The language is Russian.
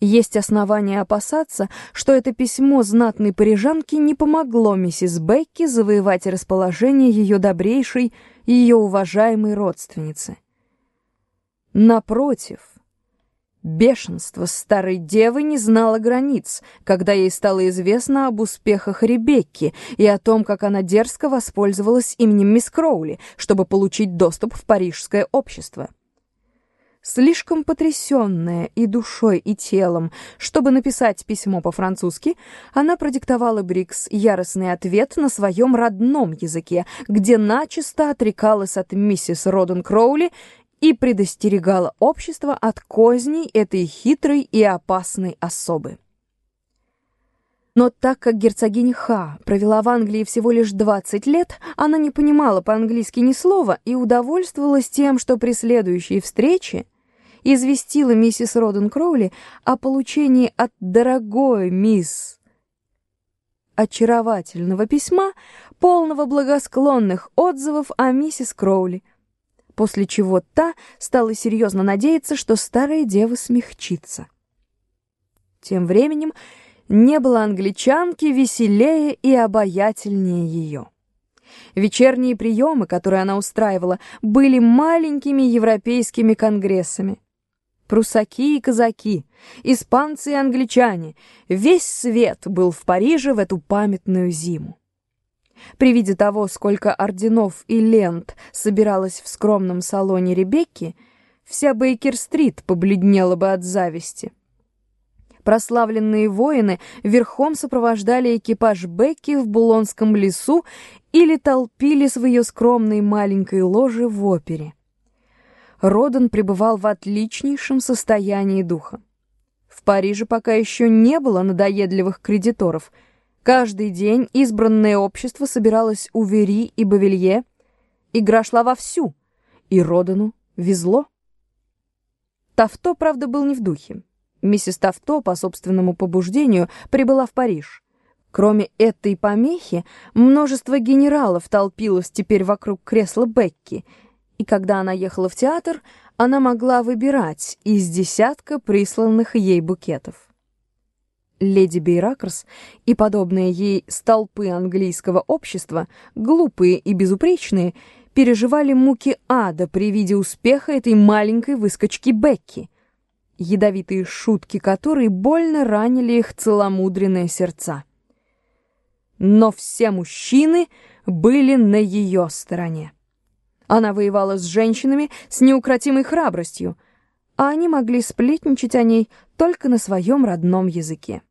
Есть основания опасаться, что это письмо знатной парижанки не помогло миссис Бекки завоевать расположение ее добрейшей ее уважаемой родственницы. Напротив, бешенство старой девы не знало границ, когда ей стало известно об успехах Ребекки и о том, как она дерзко воспользовалась именем мисс Кроули, чтобы получить доступ в парижское общество. Слишком потрясенная и душой, и телом, чтобы написать письмо по-французски, она продиктовала Брикс яростный ответ на своем родном языке, где начисто отрекалась от миссис Роден Кроули и предостерегала общество от козней этой хитрой и опасной особы. Но так как герцогиня Ха провела в Англии всего лишь 20 лет, она не понимала по-английски ни слова и удовольствовалась тем, что при следующей встрече известила миссис Роден Кроули о получении от дорогой мисс очаровательного письма, полного благосклонных отзывов о миссис Кроули, после чего та стала серьезно надеяться, что старая дева смягчится. Тем временем не было англичанки веселее и обаятельнее ее. Вечерние приемы, которые она устраивала, были маленькими европейскими конгрессами. Прусаки и казаки, испанцы и англичане, весь свет был в Париже в эту памятную зиму. При виде того, сколько орденов и лент собиралось в скромном салоне Ребекки, вся Бейкер-стрит побледнела бы от зависти. Прославленные воины верхом сопровождали экипаж Бекки в Булонском лесу или толпились в ее скромной маленькой ложе в опере. Родан пребывал в отличнейшем состоянии духа. В Париже пока еще не было надоедливых кредиторов. Каждый день избранное общество собиралось у Вери и Бавилье. Игра шла вовсю, и Родану везло. Тавто, правда, был не в духе. Миссис Тавто, по собственному побуждению, прибыла в Париж. Кроме этой помехи, множество генералов толпилось теперь вокруг кресла Бекки — и когда она ехала в театр, она могла выбирать из десятка присланных ей букетов. Леди Бейракерс и подобные ей столпы английского общества, глупые и безупречные, переживали муки ада при виде успеха этой маленькой выскочки Бекки, ядовитые шутки которой больно ранили их целомудренные сердца. Но все мужчины были на ее стороне. Она воевала с женщинами с неукротимой храбростью, а они могли сплетничать о ней только на своем родном языке.